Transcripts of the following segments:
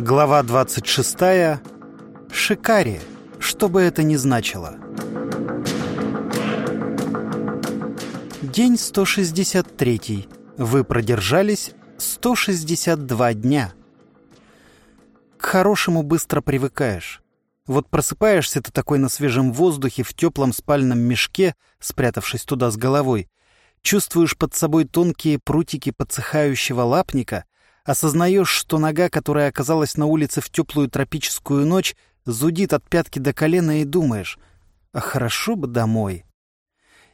Глава 26. Шикари. Что бы это ни значило. День 163. Вы продержались 162 дня. К хорошему быстро привыкаешь. Вот просыпаешься ты такой на свежем воздухе, в теплом спальном мешке, спрятавшись туда с головой. Чувствуешь под собой тонкие прутики подсыхающего лапника — Осознаешь, что нога, которая оказалась на улице в теплую тропическую ночь, зудит от пятки до колена и думаешь, а хорошо бы домой.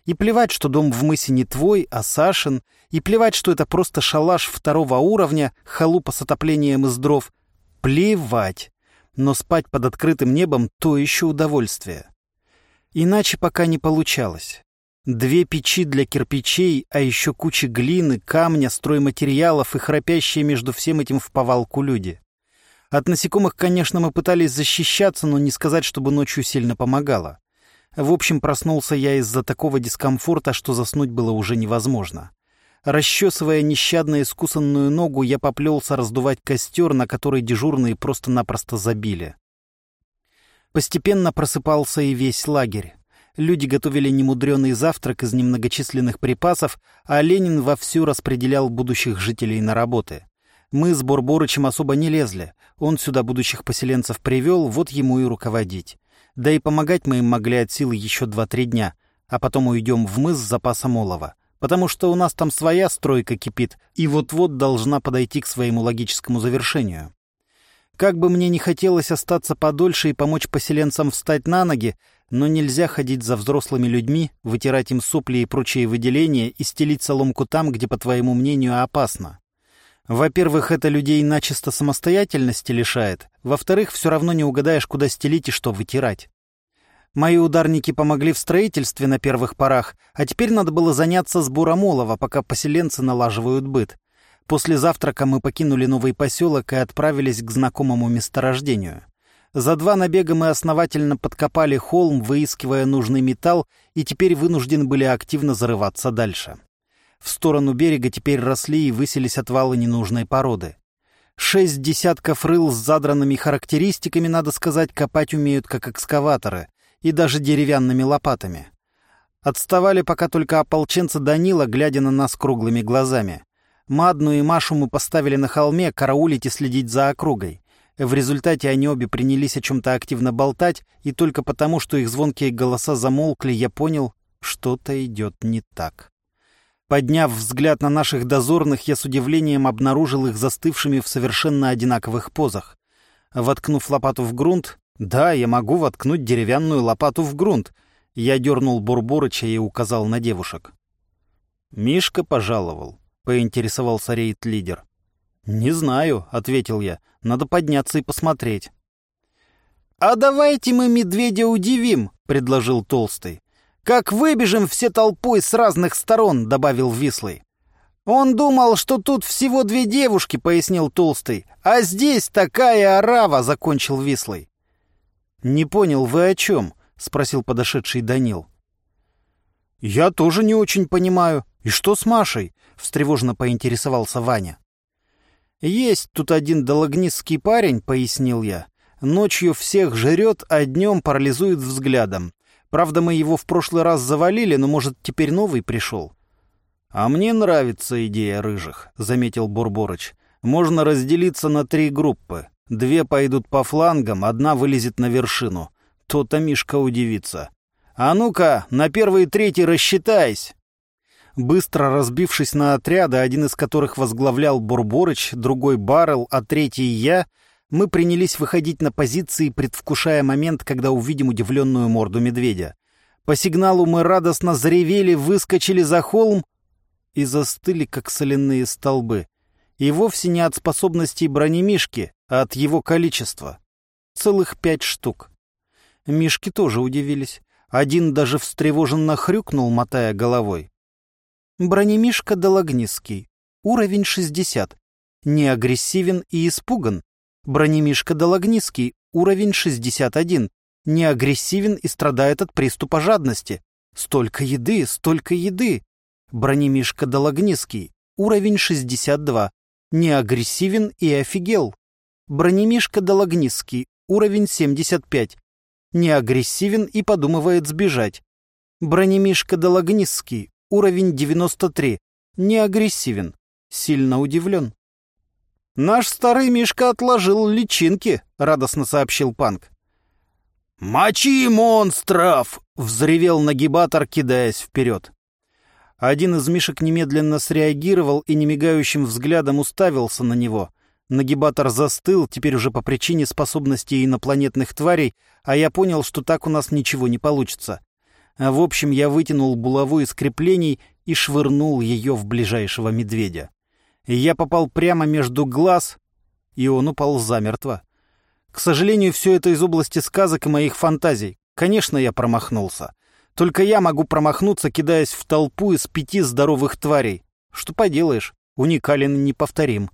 И плевать, что дом в мысе не твой, а Сашин, и плевать, что это просто шалаш второго уровня, халупа с отоплением из дров. Плевать. Но спать под открытым небом — то еще удовольствие. Иначе пока не получалось. Две печи для кирпичей, а еще куча глины, камня, стройматериалов и храпящие между всем этим в повалку люди. От насекомых, конечно, мы пытались защищаться, но не сказать, чтобы ночью сильно помогало. В общем, проснулся я из-за такого дискомфорта, что заснуть было уже невозможно. Расчесывая нещадно искусанную ногу, я поплелся раздувать костер, на который дежурные просто-напросто забили. Постепенно просыпался и весь лагерь. Люди готовили немудренный завтрак из немногочисленных припасов, а Ленин вовсю распределял будущих жителей на работы. Мы с Борборычем особо не лезли. Он сюда будущих поселенцев привел, вот ему и руководить. Да и помогать мы им могли от силы еще два-три дня, а потом уйдем в мыс с запасом олова. Потому что у нас там своя стройка кипит, и вот-вот должна подойти к своему логическому завершению. Как бы мне не хотелось остаться подольше и помочь поселенцам встать на ноги, но нельзя ходить за взрослыми людьми, вытирать им сопли и прочие выделения и стелить соломку там, где, по твоему мнению, опасно. Во-первых, это людей начисто самостоятельности лишает. Во-вторых, все равно не угадаешь, куда стелить и что вытирать. Мои ударники помогли в строительстве на первых порах, а теперь надо было заняться сбором олова, пока поселенцы налаживают быт. После завтрака мы покинули новый поселок и отправились к знакомому месторождению. За два набега мы основательно подкопали холм, выискивая нужный металл, и теперь вынуждены были активно зарываться дальше. В сторону берега теперь росли и высились отвалы ненужной породы. Шесть десятков рыл с задранными характеристиками, надо сказать, копать умеют как экскаваторы, и даже деревянными лопатами. Отставали пока только ополченцы Данила, глядя на нас круглыми глазами. Мадну и Машу мы поставили на холме караулить и следить за округой. В результате они обе принялись о чем-то активно болтать, и только потому, что их звонкие голоса замолкли, я понял, что-то идет не так. Подняв взгляд на наших дозорных, я с удивлением обнаружил их застывшими в совершенно одинаковых позах. Воткнув лопату в грунт, да, я могу воткнуть деревянную лопату в грунт, я дернул Бурборыча и указал на девушек. Мишка пожаловал, поинтересовался рейд-лидер. «Не знаю», — ответил я. «Надо подняться и посмотреть». «А давайте мы медведя удивим», — предложил Толстый. «Как выбежим все толпой с разных сторон», — добавил Вислый. «Он думал, что тут всего две девушки», — пояснил Толстый. «А здесь такая орава», — закончил Вислый. «Не понял, вы о чем?» — спросил подошедший Данил. «Я тоже не очень понимаю. И что с Машей?» — встревоженно поинтересовался Ваня. «Есть тут один дологнистский парень», — пояснил я. «Ночью всех жрет, а днем парализует взглядом. Правда, мы его в прошлый раз завалили, но, может, теперь новый пришел». «А мне нравится идея рыжих», — заметил Бурборыч. «Можно разделиться на три группы. Две пойдут по флангам, одна вылезет на вершину. То-то Мишка удивится. А ну-ка, на первый и третий рассчитайся!» Быстро разбившись на отряды, один из которых возглавлял Бурборыч, другой Баррел, а третий я, мы принялись выходить на позиции, предвкушая момент, когда увидим удивленную морду медведя. По сигналу мы радостно заревели, выскочили за холм и застыли, как соляные столбы. И вовсе не от способностей бронемишки, а от его количества. Целых пять штук. Мишки тоже удивились. Один даже встревоженно хрюкнул, мотая головой. Бронемишка Дологнистский. Уровень 60. Не агрессивен и испуган. Бронемишка Дологнистский. Уровень 61. Не агрессивен и страдает от приступа жадности. Столько еды, столько еды. Бронемишка Дологнистский. Уровень 62. Не агрессивен и офигел. Бронемишка Дологнисский, уровень 75. Не агрессивен и подумывает сбежать. Бронемишка Дологнисский, уровень 93. Не агрессивен. Сильно удивлен. «Наш старый Мишка отложил личинки», — радостно сообщил Панк. «Мочи монстров!» — взревел нагибатор, кидаясь вперед. Один из Мишек немедленно среагировал и немигающим взглядом уставился на него. Нагибатор застыл, теперь уже по причине способностей инопланетных тварей, а я понял, что так у нас ничего не получится. А в общем, я вытянул булаву из креплений и швырнул ее в ближайшего медведя. Я попал прямо между глаз, и он упал замертво. К сожалению, все это из области сказок и моих фантазий. Конечно, я промахнулся. Только я могу промахнуться, кидаясь в толпу из пяти здоровых тварей. Что поделаешь, уникален и неповторим.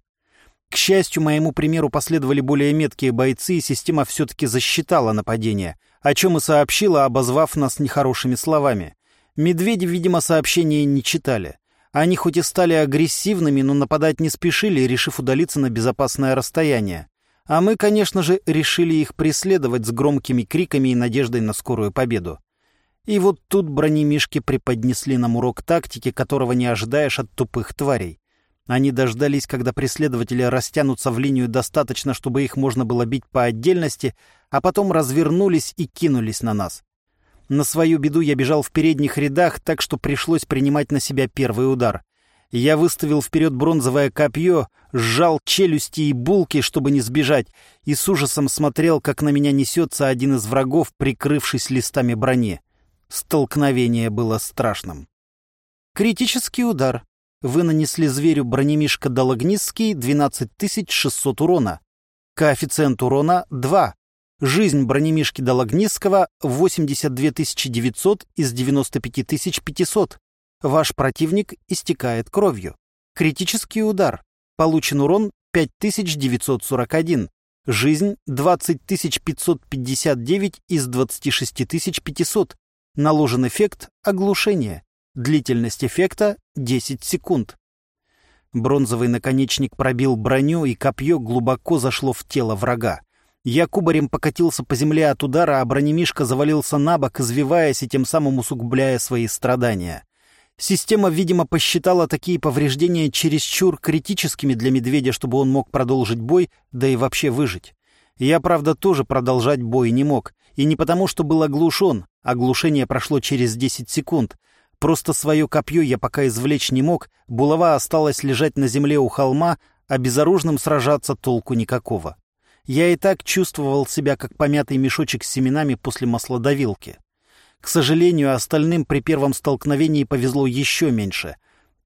К счастью, моему примеру последовали более меткие бойцы, и система все-таки засчитала нападение, о чем и сообщила, обозвав нас нехорошими словами. Медведи, видимо, сообщения не читали. Они хоть и стали агрессивными, но нападать не спешили, решив удалиться на безопасное расстояние. А мы, конечно же, решили их преследовать с громкими криками и надеждой на скорую победу. И вот тут бронемишки преподнесли нам урок тактики, которого не ожидаешь от тупых тварей. Они дождались, когда преследователи растянутся в линию достаточно, чтобы их можно было бить по отдельности, а потом развернулись и кинулись на нас. На свою беду я бежал в передних рядах, так что пришлось принимать на себя первый удар. Я выставил вперед бронзовое копье, сжал челюсти и булки, чтобы не сбежать, и с ужасом смотрел, как на меня несется один из врагов, прикрывшись листами брони. Столкновение было страшным. Критический удар. Вы нанесли зверю бронемишка Дологнистский 12600 урона. Коэффициент урона 2. Жизнь бронемишки Дологнистского 82 900 из 95 500. Ваш противник истекает кровью. Критический удар. Получен урон 5941. Жизнь 20 559 из 26 500. Наложен эффект оглушения. Длительность эффекта 10 секунд. Бронзовый наконечник пробил броню, и копье глубоко зашло в тело врага. Я кубарем покатился по земле от удара, а бронемишка завалился на бок, извиваясь и тем самым усугубляя свои страдания. Система, видимо, посчитала такие повреждения чересчур критическими для медведя, чтобы он мог продолжить бой, да и вообще выжить. Я, правда, тоже продолжать бой не мог. И не потому, что был оглушен. Оглушение прошло через 10 секунд. Просто свое копье я пока извлечь не мог, булава осталась лежать на земле у холма, а безоружным сражаться толку никакого. Я и так чувствовал себя, как помятый мешочек с семенами после маслодавилки. К сожалению, остальным при первом столкновении повезло еще меньше.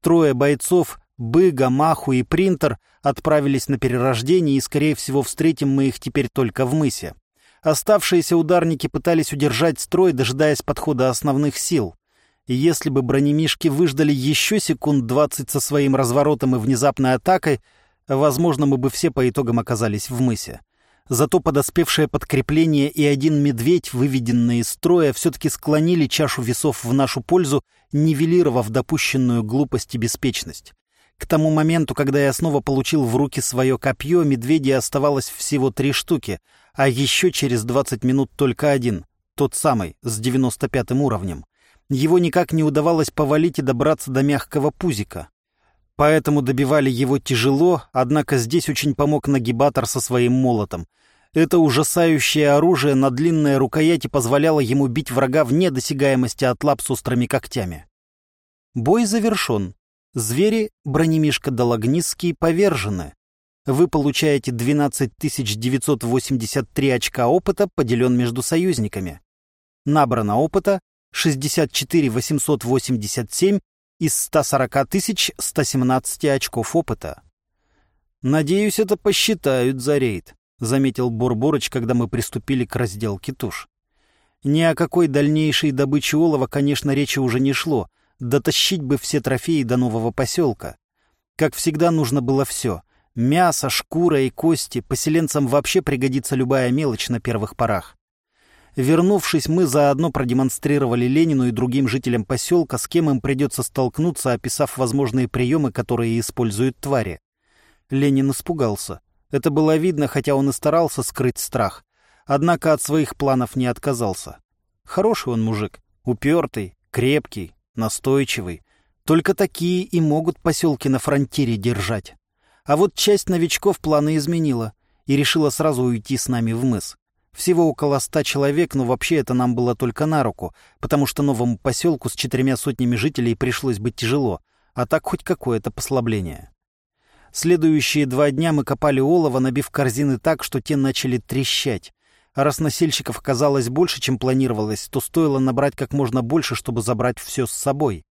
Трое бойцов, Быга, Маху и Принтер, отправились на перерождение, и, скорее всего, встретим мы их теперь только в мысе. Оставшиеся ударники пытались удержать строй, дожидаясь подхода основных сил. И если бы бронемишки выждали еще секунд двадцать со своим разворотом и внезапной атакой, возможно, мы бы все по итогам оказались в мысе. Зато подоспевшее подкрепление и один медведь, выведенный из строя, все-таки склонили чашу весов в нашу пользу, нивелировав допущенную глупость и беспечность. К тому моменту, когда я снова получил в руки свое копье, медведей оставалось всего три штуки, а еще через двадцать минут только один, тот самый, с девяносто пятым уровнем. Его никак не удавалось повалить и добраться до мягкого пузика. Поэтому добивали его тяжело, однако здесь очень помог нагибатор со своим молотом. Это ужасающее оружие на длинной рукояти позволяло ему бить врага вне досягаемости от лап с острыми когтями. Бой завершен. Звери, бронемишка Дологнистский, повержены. Вы получаете 12 983 очка опыта, поделен между союзниками. Набрано опыта 64 887 из 140 117 очков опыта. «Надеюсь, это посчитают за рейд», — заметил Борборыч, когда мы приступили к разделке туш. Ни о какой дальнейшей добыче олова, конечно, речи уже не шло. Дотащить бы все трофеи до нового поселка. Как всегда, нужно было все. Мясо, шкура и кости. Поселенцам вообще пригодится любая мелочь на первых порах. Вернувшись, мы заодно продемонстрировали Ленину и другим жителям поселка, с кем им придется столкнуться, описав возможные приемы, которые используют твари. Ленин испугался. Это было видно, хотя он и старался скрыть страх. Однако от своих планов не отказался. Хороший он мужик, упертый, крепкий, настойчивый. Только такие и могут поселки на фронтире держать. А вот часть новичков планы изменила и решила сразу уйти с нами в мыс. Всего около ста человек, но вообще это нам было только на руку, потому что новому поселку с четырьмя сотнями жителей пришлось быть тяжело, а так хоть какое-то послабление. Следующие два дня мы копали олово, набив корзины так, что те начали трещать. А раз носильщиков оказалось больше, чем планировалось, то стоило набрать как можно больше, чтобы забрать все с собой.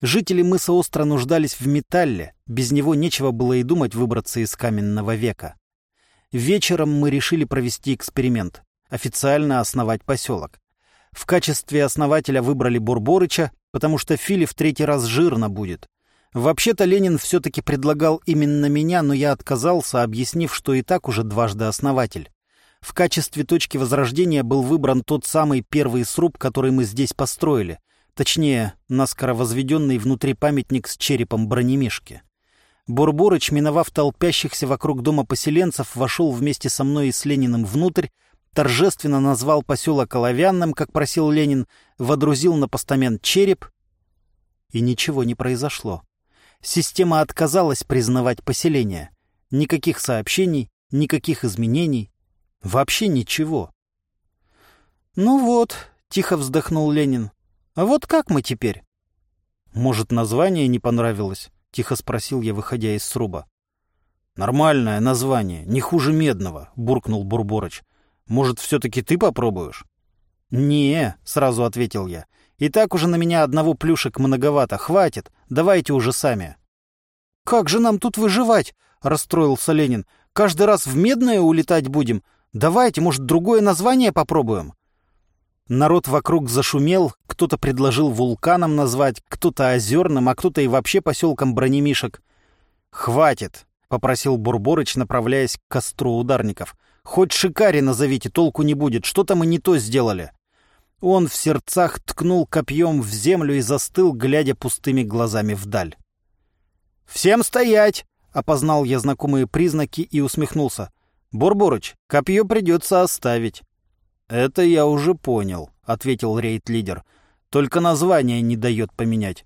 Жители мыса остро нуждались в металле, без него нечего было и думать выбраться из каменного века. Вечером мы решили провести эксперимент — официально основать поселок. В качестве основателя выбрали Бурборыча, потому что Фили в третий раз жирно будет. Вообще-то Ленин все-таки предлагал именно меня, но я отказался, объяснив, что и так уже дважды основатель. В качестве точки возрождения был выбран тот самый первый сруб, который мы здесь построили. Точнее, наскоро возведенный внутри памятник с черепом бронемишки. Бурборыч, миновав толпящихся вокруг дома поселенцев, вошел вместе со мной и с Лениным внутрь, торжественно назвал поселок Оловянным, как просил Ленин, водрузил на постамент череп, и ничего не произошло. Система отказалась признавать поселение. Никаких сообщений, никаких изменений, вообще ничего. «Ну вот», — тихо вздохнул Ленин, — «а вот как мы теперь?» «Может, название не понравилось?» — тихо спросил я, выходя из сруба. «Нормальное название, не хуже медного», — буркнул Бурборыч. «Может, все-таки ты попробуешь?» «Не», — сразу ответил я. «И так уже на меня одного плюшек многовато. Хватит. Давайте уже сами». «Как же нам тут выживать?» — расстроился Ленин. «Каждый раз в медное улетать будем. Давайте, может, другое название попробуем?» Народ вокруг зашумел, кто-то предложил вулканом назвать, кто-то озерным, а кто-то и вообще поселком бронемишек. «Хватит!» — попросил Бурборыч, направляясь к костру ударников. «Хоть шикари назовите, толку не будет, что-то мы не то сделали». Он в сердцах ткнул копьем в землю и застыл, глядя пустыми глазами вдаль. «Всем стоять!» — опознал я знакомые признаки и усмехнулся. «Бурборыч, копье придется оставить». «Это я уже понял», — ответил рейд-лидер. «Только название не дает поменять».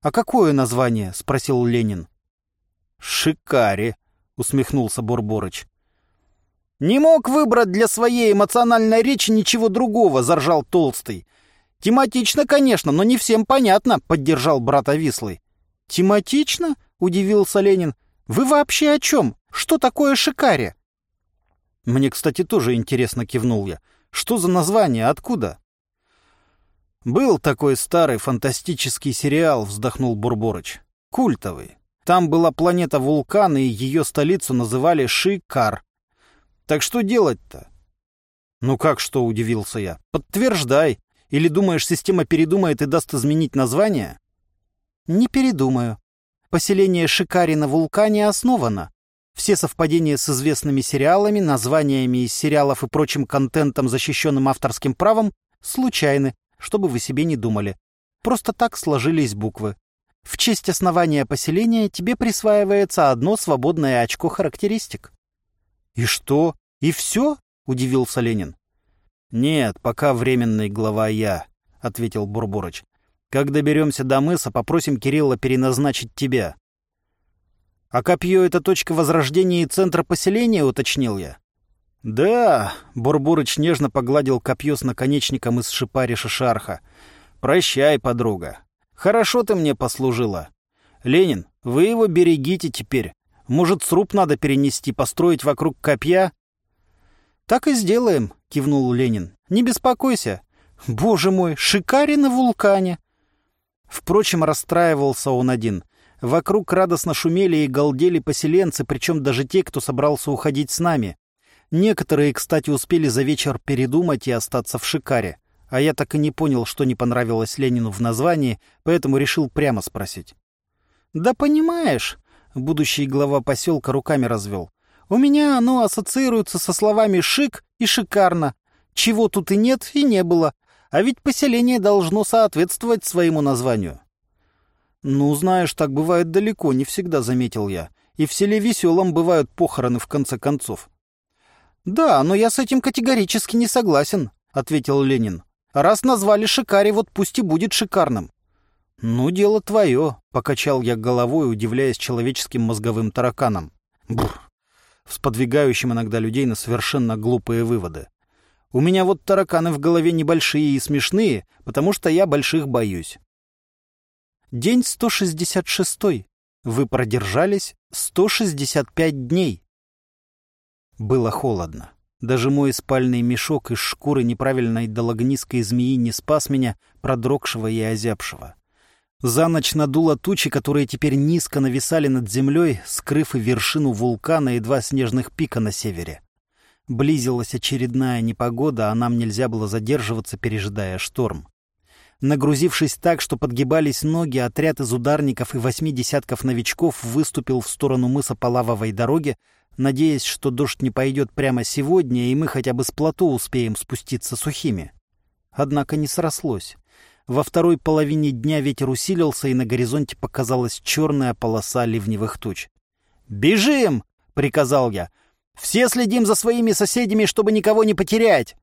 «А какое название?» — спросил Ленин. «Шикари», — усмехнулся Бурборыч. «Не мог выбрать для своей эмоциональной речи ничего другого», — заржал Толстый. «Тематично, конечно, но не всем понятно», — поддержал брата Вислый. «Тематично?» — удивился Ленин. «Вы вообще о чем? Что такое шикари?» Мне, кстати, тоже интересно кивнул я. Что за название? Откуда? Был такой старый фантастический сериал, вздохнул Бурборыч. Культовый. Там была планета вулкан, и ее столицу называли Шикар. Так что делать-то? Ну как что, удивился я. Подтверждай. Или думаешь, система передумает и даст изменить название? Не передумаю. Поселение Шикари на вулкане основано. Все совпадения с известными сериалами, названиями из сериалов и прочим контентом, защищенным авторским правом, случайны, чтобы вы себе не думали. Просто так сложились буквы. В честь основания поселения тебе присваивается одно свободное очко характеристик. «И что? И все?» — удивился Ленин. «Нет, пока временный глава я», — ответил Бурборыч. «Как доберемся до мыса, попросим Кирилла переназначить тебя. «А копье — это точка возрождения и центра поселения?» — уточнил я. «Да», — Бурбурыч нежно погладил копье с наконечником из шипариша шарха. «Прощай, подруга. Хорошо ты мне послужила. Ленин, вы его берегите теперь. Может, сруб надо перенести, построить вокруг копья?» «Так и сделаем», — кивнул Ленин. «Не беспокойся. Боже мой, шикари на вулкане!» Впрочем, расстраивался он один. Вокруг радостно шумели и галдели поселенцы, причем даже те, кто собрался уходить с нами. Некоторые, кстати, успели за вечер передумать и остаться в Шикаре. А я так и не понял, что не понравилось Ленину в названии, поэтому решил прямо спросить. «Да понимаешь», — будущий глава поселка руками развел, «у меня оно ассоциируется со словами «шик» и «шикарно». Чего тут и нет, и не было. А ведь поселение должно соответствовать своему названию. «Ну, знаешь, так бывает далеко, не всегда», — заметил я. И в селе Веселом бывают похороны в конце концов. «Да, но я с этим категорически не согласен», — ответил Ленин. «Раз назвали Шикари, вот пусть и будет шикарным». «Ну, дело твое», — покачал я головой, удивляясь человеческим мозговым тараканам. Бррр. Сподвигающим иногда людей на совершенно глупые выводы. У меня вот тараканы в голове небольшие и смешные, потому что я больших боюсь. День 166. Вы продержались 165 дней. Было холодно. Даже мой спальный мешок из шкуры неправильной дологнистской змеи не спас меня, продрогшего и озябшего. За ночь надуло тучи, которые теперь низко нависали над землей, скрыв и вершину вулкана и два снежных пика на севере. Близилась очередная непогода, а нам нельзя было задерживаться, пережидая шторм. Нагрузившись так, что подгибались ноги, отряд из ударников и восьми десятков новичков выступил в сторону мыса по лавовой дороге, надеясь, что дождь не пойдет прямо сегодня, и мы хотя бы с плато успеем спуститься сухими. Однако не срослось. Во второй половине дня ветер усилился, и на горизонте показалась черная полоса ливневых туч. «Бежим!» — приказал я. «Все следим за своими соседями, чтобы никого не потерять!»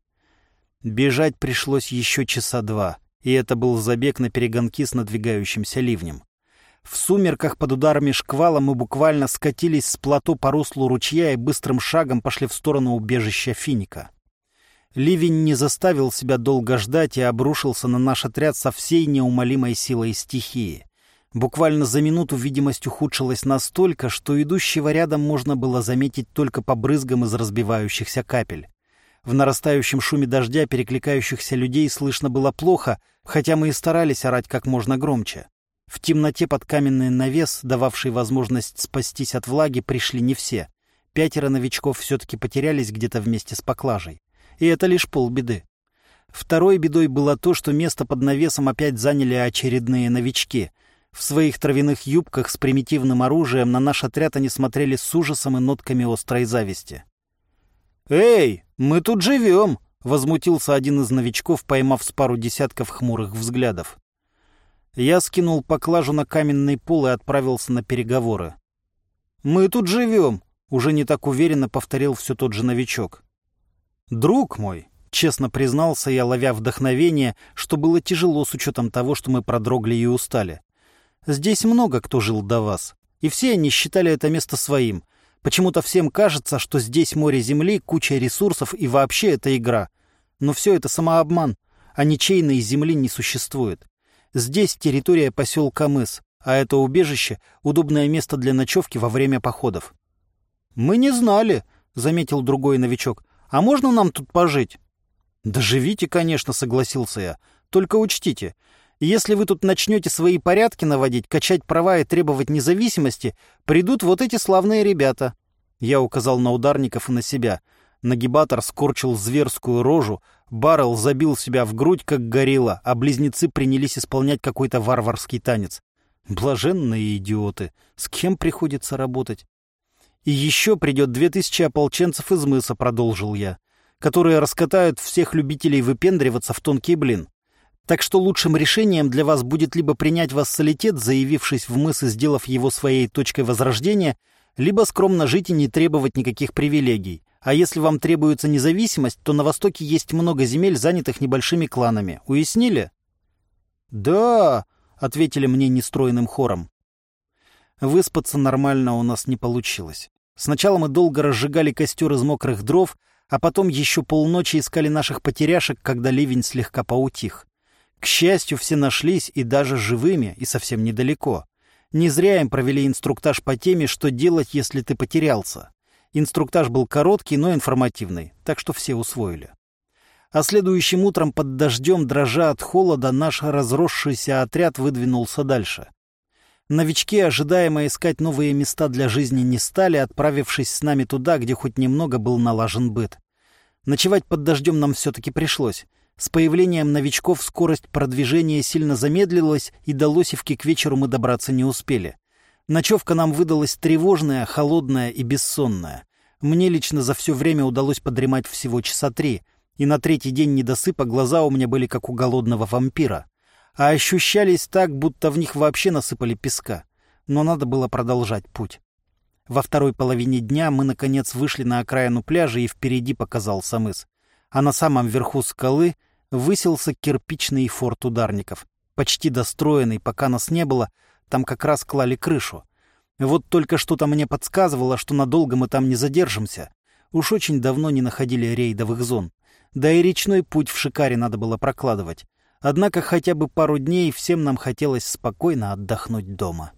Бежать пришлось еще часа два, и это был забег на перегонки с надвигающимся ливнем. В сумерках под ударами шквала мы буквально скатились с плато по руслу ручья и быстрым шагом пошли в сторону убежища Финика. Ливень не заставил себя долго ждать и обрушился на наш отряд со всей неумолимой силой стихии. Буквально за минуту видимость ухудшилась настолько, что идущего рядом можно было заметить только по брызгам из разбивающихся капель. В нарастающем шуме дождя перекликающихся людей слышно было плохо, хотя мы и старались орать как можно громче. В темноте под каменный навес, дававший возможность спастись от влаги, пришли не все. Пятеро новичков все-таки потерялись где-то вместе с поклажей. И это лишь полбеды. Второй бедой было то, что место под навесом опять заняли очередные новички. В своих травяных юбках с примитивным оружием на наш отряд они смотрели с ужасом и нотками острой зависти. «Эй, мы тут живем!» — возмутился один из новичков, поймав с пару десятков хмурых взглядов. Я скинул поклажу на каменный пол и отправился на переговоры. «Мы тут живем», — уже не так уверенно повторил все тот же новичок. «Друг мой», — честно признался я, ловя вдохновение, что было тяжело с учетом того, что мы продрогли и устали. «Здесь много кто жил до вас, и все они считали это место своим. Почему-то всем кажется, что здесь море земли, куча ресурсов и вообще это игра. Но все это самообман, а ничейной земли не существует. Здесь территория поселка Мыс, а это убежище — удобное место для ночевки во время походов. «Мы не знали», — заметил другой новичок. «А можно нам тут пожить?» «Да живите, конечно», — согласился я. «Только учтите, если вы тут начнете свои порядки наводить, качать права и требовать независимости, придут вот эти славные ребята». Я указал на ударников и на себя. Нагибатор скорчил зверскую рожу, Баррел забил себя в грудь, как горилла, а близнецы принялись исполнять какой-то варварский танец. Блаженные идиоты! С кем приходится работать? И еще придет две тысячи ополченцев из мыса, продолжил я, которые раскатают всех любителей выпендриваться в тонкий блин. Так что лучшим решением для вас будет либо принять вассалитет, заявившись в мыс и сделав его своей точкой возрождения, либо скромно жить и не требовать никаких привилегий. А если вам требуется независимость, то на Востоке есть много земель, занятых небольшими кланами. Уяснили? Да, ответили мне нестроенным хором. Выспаться нормально у нас не получилось. Сначала мы долго разжигали костер из мокрых дров, а потом еще полночи искали наших потеряшек, когда ливень слегка поутих. К счастью, все нашлись и даже живыми, и совсем недалеко. Не зря им провели инструктаж по теме, что делать, если ты потерялся. Инструктаж был короткий, но информативный, так что все усвоили. А следующим утром под дождем, дрожа от холода, наш разросшийся отряд выдвинулся дальше. Новички, ожидаемо искать новые места для жизни, не стали, отправившись с нами туда, где хоть немного был налажен быт. Ночевать под дождем нам все-таки пришлось. С появлением новичков скорость продвижения сильно замедлилась, и до Лосевки к вечеру мы добраться не успели. Ночевка нам выдалась тревожная, холодная и бессонная. Мне лично за все время удалось подремать всего часа три, и на третий день недосыпа глаза у меня были как у голодного вампира. А ощущались так, будто в них вообще насыпали песка. Но надо было продолжать путь. Во второй половине дня мы, наконец, вышли на окраину пляжа, и впереди показался мыс. А на самом верху скалы высился кирпичный форт ударников. Почти достроенный, пока нас не было, там как раз клали крышу. Вот только что-то мне подсказывало, что надолго мы там не задержимся. Уж очень давно не находили рейдовых зон. Да и речной путь в Шикаре надо было прокладывать. Однако хотя бы пару дней всем нам хотелось спокойно отдохнуть дома.